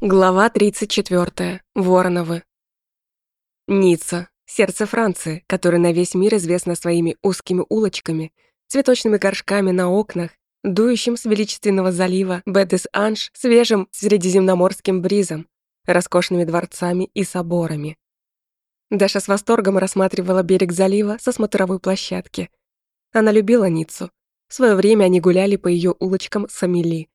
Глава 34. Вороновы. Ницца. Сердце Франции, которое на весь мир известно своими узкими улочками, цветочными горшками на окнах, дующим с величественного залива Бедес-Анж свежим средиземноморским бризом, роскошными дворцами и соборами. Даша с восторгом рассматривала берег залива со смотровой площадки. Она любила Ниццу. В своё время они гуляли по её улочкам с Амели.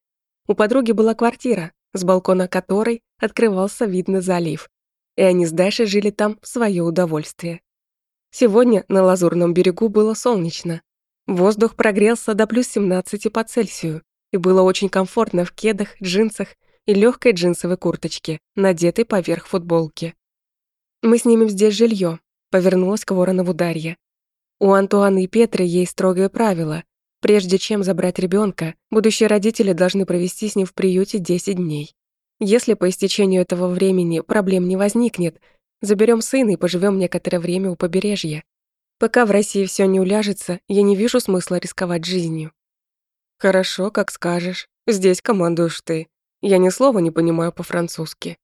У подруги была квартира, с балкона которой открывался вид на залив, и они с Дашей жили там в своё удовольствие. Сегодня на Лазурном берегу было солнечно. Воздух прогрелся до плюс 17 по Цельсию, и было очень комфортно в кедах, джинсах и легкой джинсовой курточке, надетой поверх футболки. «Мы снимем здесь жилье», — повернулась к Воронову Дарья. «У Антуаны и Петры есть строгое правило. Прежде чем забрать ребенка, будущие родители должны провести с ним в приюте 10 дней. Если по истечению этого времени проблем не возникнет, заберем сына и поживем некоторое время у побережья. Пока в России все не уляжется, я не вижу смысла рисковать жизнью. Хорошо, как скажешь. Здесь командуешь ты. Я ни слова не понимаю по-французски.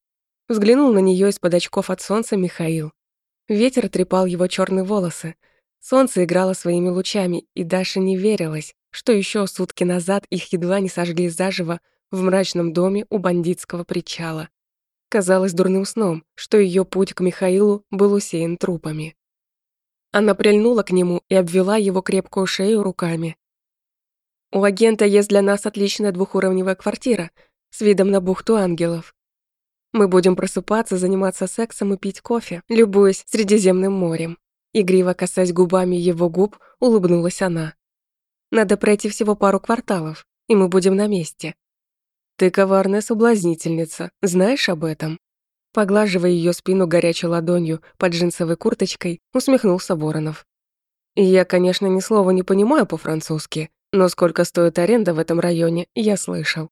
Взглянул на нее из-под очков от солнца Михаил. Ветер трепал его черные волосы, Солнце играло своими лучами, и Даша не верилась, что еще сутки назад их едва не сожгли заживо в мрачном доме у бандитского причала. Казалось дурным сном, что ее путь к Михаилу был усеян трупами. Она прильнула к нему и обвела его крепкую шею руками. «У агента есть для нас отличная двухуровневая квартира с видом на бухту ангелов. Мы будем просыпаться, заниматься сексом и пить кофе, любуясь Средиземным морем. Игриво касаясь губами его губ, улыбнулась она. «Надо пройти всего пару кварталов, и мы будем на месте». «Ты коварная соблазнительница, знаешь об этом?» Поглаживая ее спину горячей ладонью под джинсовой курточкой, усмехнулся Воронов. «Я, конечно, ни слова не понимаю по-французски, но сколько стоит аренда в этом районе, я слышал».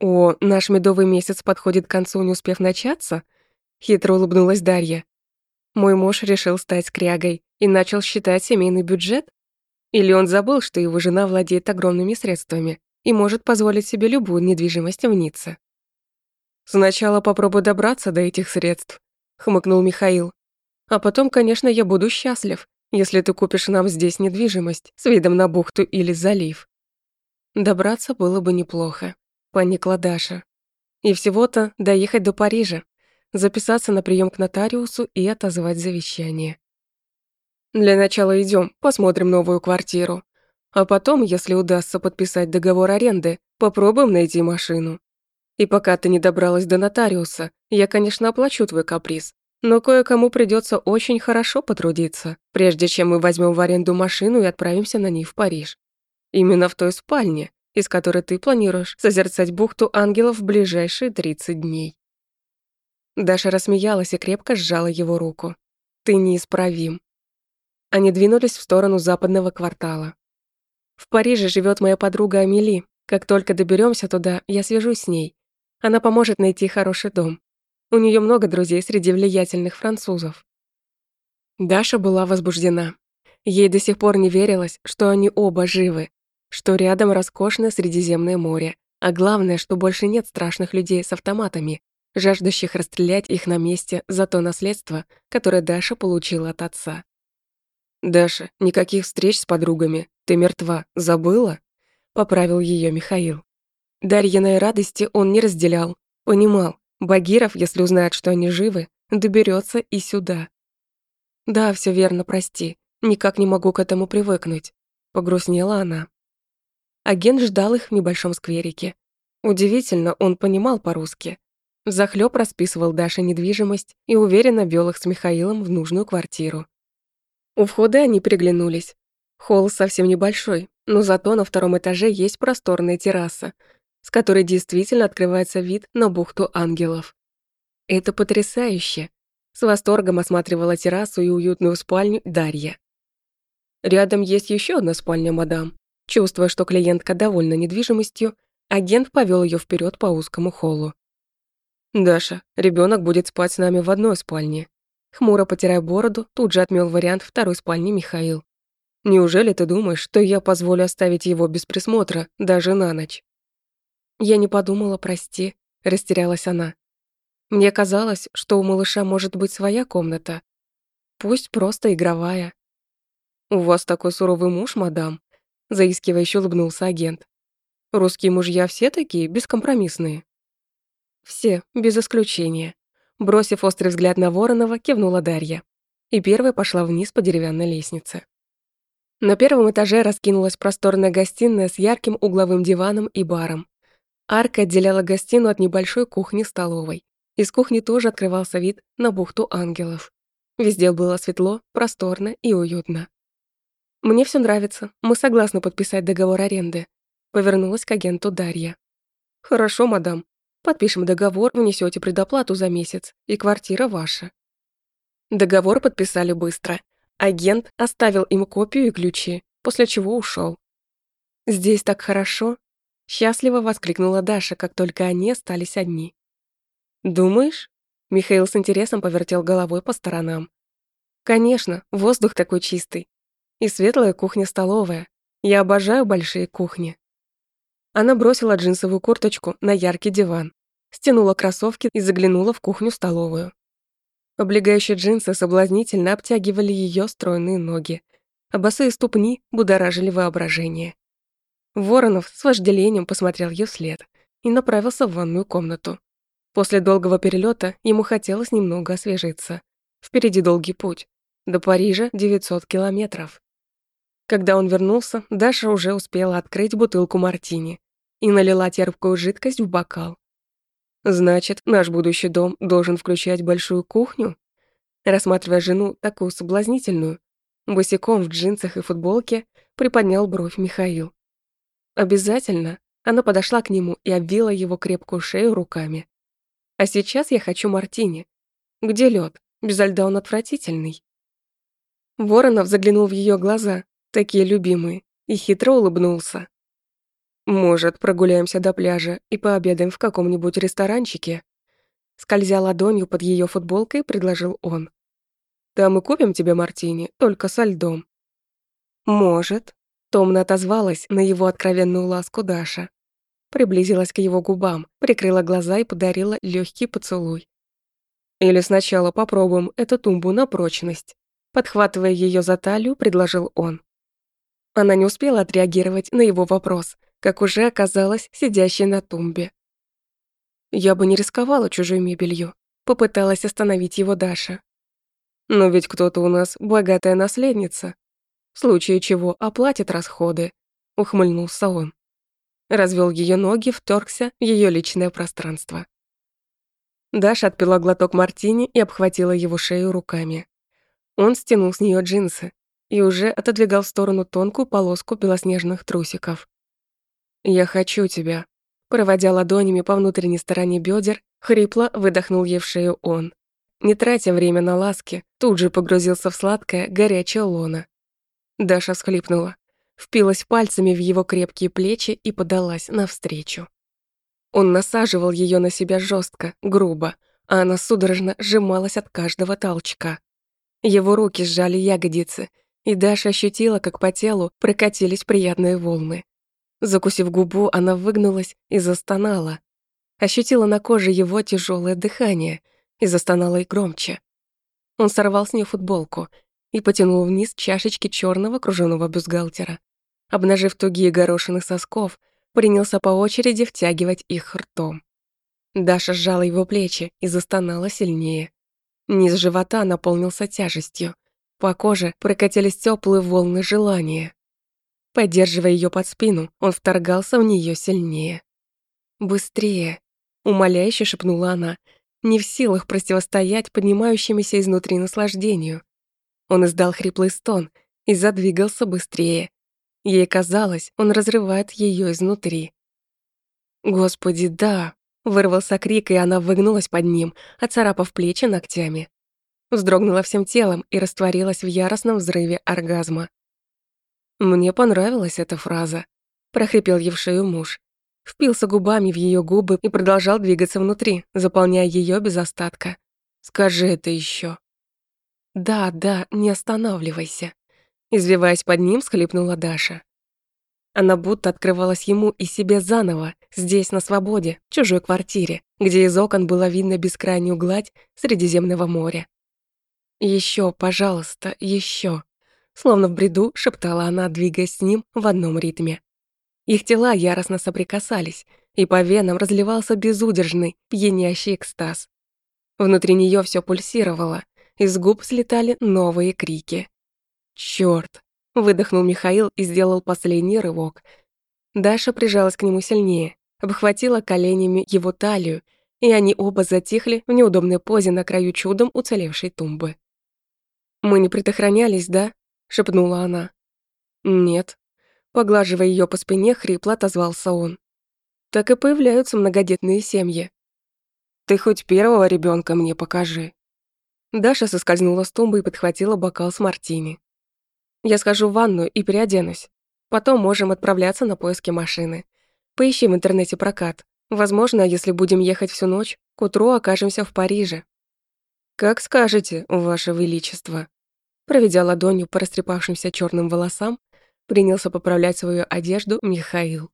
«О, наш медовый месяц подходит к концу, не успев начаться?» Хитро улыбнулась Дарья. Мой муж решил стать скрягой и начал считать семейный бюджет? Или он забыл, что его жена владеет огромными средствами и может позволить себе любую недвижимость в Ницце? «Сначала попробуй добраться до этих средств», — хмыкнул Михаил. «А потом, конечно, я буду счастлив, если ты купишь нам здесь недвижимость с видом на бухту или залив». Добраться было бы неплохо, поникла Даша. И всего-то доехать до Парижа, записаться на прием к нотариусу и отозвать завещание. Для начала идем, посмотрим новую квартиру. А потом, если удастся подписать договор аренды, попробуем найти машину. И пока ты не добралась до нотариуса, я, конечно, оплачу твой каприз. Но кое-кому придется очень хорошо потрудиться, прежде чем мы возьмем в аренду машину и отправимся на ней в Париж. Именно в той спальне, из которой ты планируешь созерцать бухту ангелов в ближайшие 30 дней. Даша рассмеялась и крепко сжала его руку. «Ты неисправим». Они двинулись в сторону западного квартала. «В Париже живет моя подруга Амели. Как только доберемся туда, я свяжусь с ней. Она поможет найти хороший дом. У нее много друзей среди влиятельных французов». Даша была возбуждена. Ей до сих пор не верилось, что они оба живы, что рядом роскошное Средиземное море, а главное, что больше нет страшных людей с автоматами, жаждущих расстрелять их на месте за то наследство, которое Даша получила от отца. «Даша, никаких встреч с подругами. Ты мертва. Забыла?» — поправил ее Михаил. Дарьиной радости он не разделял. Понимал, Багиров, если узнает, что они живы, доберется и сюда. «Да, все верно, прости. Никак не могу к этому привыкнуть», — погрустнела она. Агент ждал их в небольшом скверике. Удивительно, он понимал по-русски. Захлёб расписывал Даше недвижимость и уверенно вёл их с Михаилом в нужную квартиру. У входа они приглянулись. Холл совсем небольшой, но зато на втором этаже есть просторная терраса, с которой действительно открывается вид на бухту ангелов. Это потрясающе. С восторгом осматривала террасу и уютную спальню Дарья. Рядом есть еще одна спальня, мадам. Чувствуя, что клиентка довольна недвижимостью, агент повел ее вперед по узкому холлу. «Даша, ребенок будет спать с нами в одной спальне». Хмуро потирая бороду, тут же отмел вариант второй спальни Михаил. «Неужели ты думаешь, что я позволю оставить его без присмотра даже на ночь?» «Я не подумала, прости», — растерялась она. «Мне казалось, что у малыша может быть своя комната. Пусть просто игровая». «У вас такой суровый муж, мадам», — заискивающе улыбнулся агент. «Русские мужья все такие, бескомпромиссные». «Все, без исключения», — бросив острый взгляд на Воронова, кивнула Дарья. И первая пошла вниз по деревянной лестнице. На первом этаже раскинулась просторная гостиная с ярким угловым диваном и баром. Арка отделяла гостиную от небольшой кухни-столовой. Из кухни тоже открывался вид на бухту ангелов. Везде было светло, просторно и уютно. «Мне все нравится. Мы согласны подписать договор аренды», — повернулась к агенту Дарья. «Хорошо, мадам. Подпишем договор, внесете предоплату за месяц, и квартира ваша». Договор подписали быстро — Агент оставил им копию и ключи, после чего ушел. «Здесь так хорошо!» — счастливо воскликнула Даша, как только они остались одни. «Думаешь?» — Михаил с интересом повертел головой по сторонам. «Конечно, воздух такой чистый. И светлая кухня-столовая. Я обожаю большие кухни». Она бросила джинсовую курточку на яркий диван, стянула кроссовки и заглянула в кухню-столовую. Облегающие джинсы соблазнительно обтягивали ее стройные ноги, а босые ступни будоражили воображение. Воронов с вожделением посмотрел ее след и направился в ванную комнату. После долгого перелета ему хотелось немного освежиться. Впереди долгий путь. До Парижа 900 километров. Когда он вернулся, Даша уже успела открыть бутылку мартини и налила терпкую жидкость в бокал. Значит, наш будущий дом должен включать большую кухню? Рассматривая жену, такую соблазнительную, босиком в джинсах и футболке, приподнял бровь Михаил. Обязательно. Она подошла к нему и обвила его крепкую шею руками. А сейчас я хочу мартини. Где лед? Без льда он отвратительный. Воронов заглянул в ее глаза, такие любимые, и хитро улыбнулся. «Может, прогуляемся до пляжа и пообедаем в каком-нибудь ресторанчике?» Скользя ладонью под ее футболкой, предложил он. «Там мы купим тебе мартини, только со льдом». «Может», — томно отозвалась на его откровенную ласку Даша. Приблизилась к его губам, прикрыла глаза и подарила легкий поцелуй. «Или сначала попробуем эту тумбу на прочность», подхватывая ее за талию, предложил он. Она не успела отреагировать на его вопрос, как уже оказалась сидящей на тумбе. Я бы не рисковала чужой мебелью, попыталась остановить его Даша. Но ведь кто-то у нас богатая наследница, в случае чего оплатит расходы, ухмыльнулся он. Развел ее ноги, вторгся в ее личное пространство. Даша отпила глоток мартини и обхватила его шею руками. Он стянул с нее джинсы и уже отодвигал в сторону тонкую полоску белоснежных трусиков. «Я хочу тебя», проводя ладонями по внутренней стороне бедер, хрипло выдохнул ей в шею он. Не тратя время на ласки, тут же погрузился в сладкое, горячее лоно. Даша всхлипнула, впилась пальцами в его крепкие плечи и подалась навстречу. Он насаживал ее на себя жестко, грубо, а она судорожно сжималась от каждого толчка. Его руки сжали ягодицы, и Даша ощутила, как по телу прокатились приятные волны. Закусив губу, она выгнулась и застонала. Ощутила на коже его тяжелое дыхание и застонала и громче. Он сорвал с нее футболку и потянул вниз чашечки черного кружевного бюстгальтера. Обнажив тугие горошины сосков, принялся по очереди втягивать их ртом. Даша сжала его плечи и застонала сильнее. Низ живота наполнился тяжестью. По коже прокатились теплые волны желания. Поддерживая ее под спину, он вторгался в нее сильнее. «Быстрее!» — умоляюще шепнула она, не в силах противостоять поднимающемуся изнутри наслаждению. Он издал хриплый стон и задвигался быстрее. Ей казалось, он разрывает ее изнутри. «Господи, да!» — вырвался крик, и она выгнулась под ним, оцарапав плечи ногтями. Вздрогнула всем телом и растворилась в яростном взрыве оргазма. Мне понравилась эта фраза, прохрипел ей муж. Впился губами в ее губы и продолжал двигаться внутри, заполняя ее без остатка. Скажи это еще. Да, да, не останавливайся. Извиваясь под ним, схлипнула Даша. Она будто открывалась ему и себе заново, здесь, на свободе, в чужой квартире, где из окон было видно бескрайнюю гладь Средиземного моря. Еще, пожалуйста, еще, Словно в бреду шептала она, двигаясь с ним в одном ритме. Их тела яростно соприкасались, и по венам разливался безудержный, пьянящий экстаз. Внутри нее все пульсировало, из губ слетали новые крики. Черт! выдохнул Михаил и сделал последний рывок. Даша прижалась к нему сильнее, обхватила коленями его талию, и они оба затихли в неудобной позе на краю чудом уцелевшей тумбы. «Мы не предохранялись, да?» — шепнула она. «Нет». Поглаживая ее по спине, хрипло отозвался он. «Так и появляются многодетные семьи. Ты хоть первого ребенка мне покажи». Даша соскользнула с тумбы и подхватила бокал с мартини. «Я схожу в ванную и переоденусь. Потом можем отправляться на поиски машины. Поищи в интернете прокат. Возможно, если будем ехать всю ночь, к утру окажемся в Париже». «Как скажете, Ваше Величество», Проведя ладонью по растрепавшимся черным волосам, принялся поправлять свою одежду Михаил.